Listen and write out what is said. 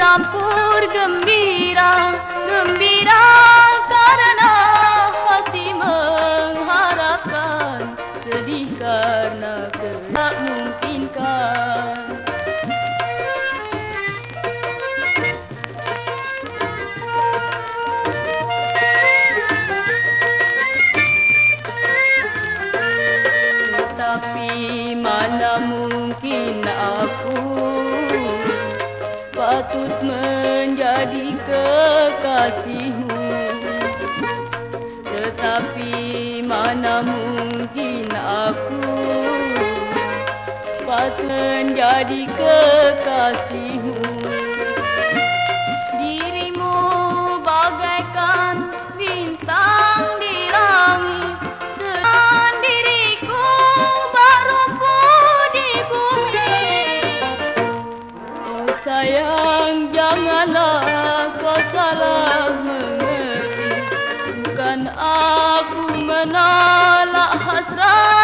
bercampur gembira Gembira karena hati mengharapkan Sedih karena tak mungkinkan. Tetapi mana mungkin aku kekasihmu Tetapi mana mungkin aku Patut menjadi kekasihmu sayang janganlah kau salah mengerti. Bukan aku menolak hasrat